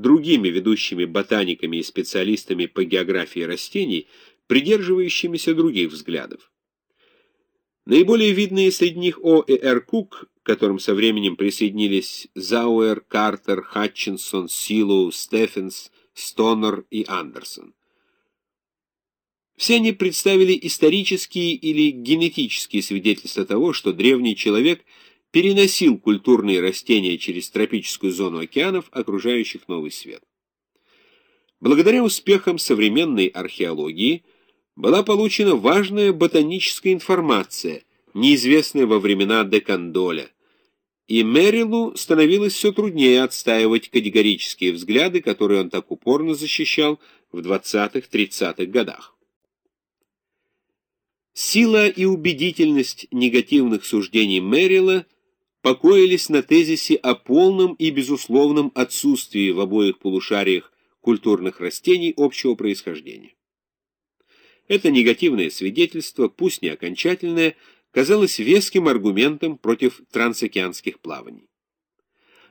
другими ведущими ботаниками и специалистами по географии растений, придерживающимися других взглядов. Наиболее видные среди них О. и Р. Кук, к которым со временем присоединились Зауэр, Картер, Хатчинсон, Силу, Стефенс, Стонер и Андерсон. Все они представили исторические или генетические свидетельства того, что древний человек переносил культурные растения через тропическую зону океанов, окружающих Новый Свет. Благодаря успехам современной археологии была получена важная ботаническая информация, неизвестная во времена Декандоля, и Мерилу становилось все труднее отстаивать категорические взгляды, которые он так упорно защищал в 20-30-х годах. Сила и убедительность негативных суждений Мэрила покоились на тезисе о полном и безусловном отсутствии в обоих полушариях культурных растений общего происхождения. Это негативное свидетельство, пусть не окончательное, казалось веским аргументом против трансокеанских плаваний.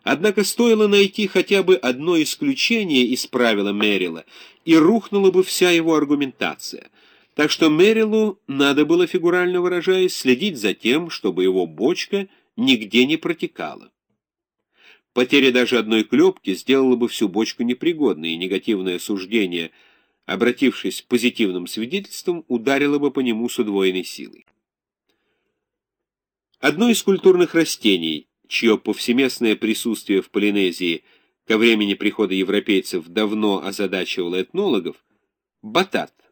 Однако стоило найти хотя бы одно исключение из правила Мерила, и рухнула бы вся его аргументация – так что Мэрилу надо было, фигурально выражаясь, следить за тем, чтобы его бочка нигде не протекала. Потеря даже одной клепки сделала бы всю бочку непригодной, и негативное суждение, обратившись позитивным свидетельством, ударило бы по нему с удвоенной силой. Одно из культурных растений, чье повсеместное присутствие в Полинезии ко времени прихода европейцев давно озадачивало этнологов, батат –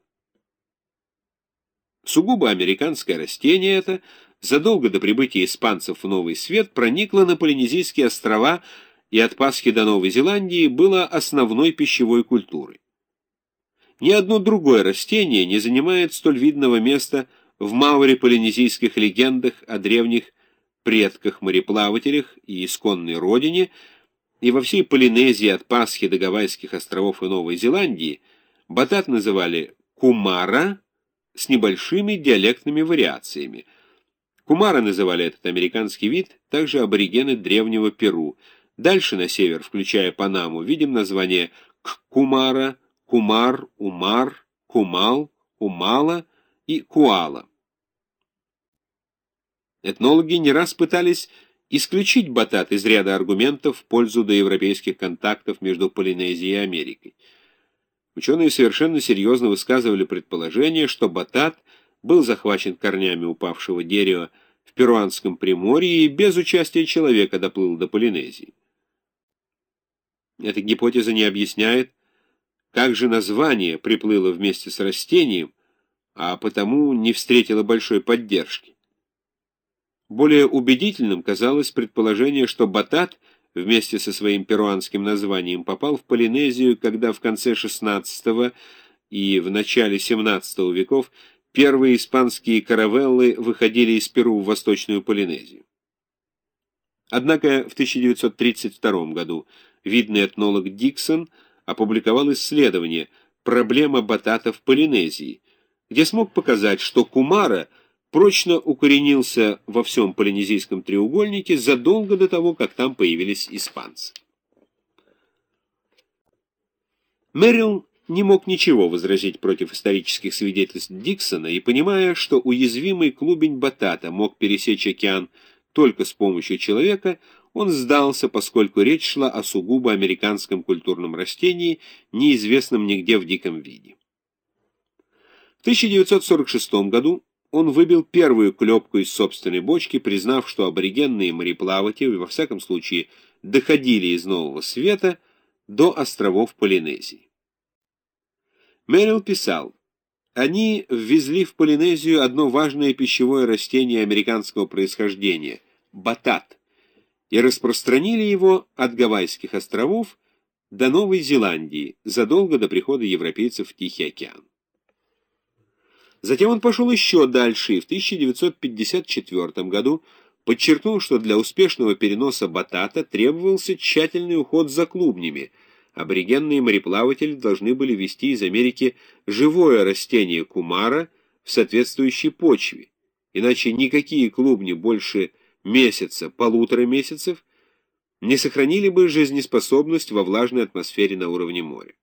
Сугубо американское растение это задолго до прибытия испанцев в Новый Свет проникло на Полинезийские острова и от Пасхи до Новой Зеландии было основной пищевой культурой. Ни одно другое растение не занимает столь видного места в мауре-полинезийских легендах о древних предках-мореплавателях и исконной родине, и во всей Полинезии от Пасхи до Гавайских островов и Новой Зеландии батат называли кумара, с небольшими диалектными вариациями. Кумара называли этот американский вид также аборигены древнего Перу. Дальше на север, включая Панаму, видим название Кумара, Кумар, Умар, Кумал, Умала и Куала. Этнологи не раз пытались исключить батат из ряда аргументов в пользу доевропейских контактов между Полинезией и Америкой. Ученые совершенно серьезно высказывали предположение, что батат был захвачен корнями упавшего дерева в Перуанском Приморье и без участия человека доплыл до Полинезии. Эта гипотеза не объясняет, как же название приплыло вместе с растением, а потому не встретило большой поддержки. Более убедительным казалось предположение, что батат — вместе со своим перуанским названием попал в Полинезию, когда в конце XVI и в начале XVII веков первые испанские каравеллы выходили из Перу в Восточную Полинезию. Однако в 1932 году видный этнолог Диксон опубликовал исследование «Проблема батата в Полинезии», где смог показать, что кумара – прочно укоренился во всем полинезийском треугольнике задолго до того, как там появились испанцы. Мэрил не мог ничего возразить против исторических свидетельств Диксона и, понимая, что уязвимый клубень Батата мог пересечь океан только с помощью человека, он сдался, поскольку речь шла о сугубо американском культурном растении, неизвестном нигде в диком виде. В 1946 году он выбил первую клепку из собственной бочки, признав, что аборигенные мореплаватели, во всяком случае, доходили из Нового Света до островов Полинезии. Мерил писал, они ввезли в Полинезию одно важное пищевое растение американского происхождения – батат, и распространили его от Гавайских островов до Новой Зеландии задолго до прихода европейцев в Тихий океан. Затем он пошел еще дальше и в 1954 году подчеркнул, что для успешного переноса батата требовался тщательный уход за клубнями. Аборигенные мореплаватели должны были везти из Америки живое растение кумара в соответствующей почве, иначе никакие клубни больше месяца, полутора месяцев не сохранили бы жизнеспособность во влажной атмосфере на уровне моря.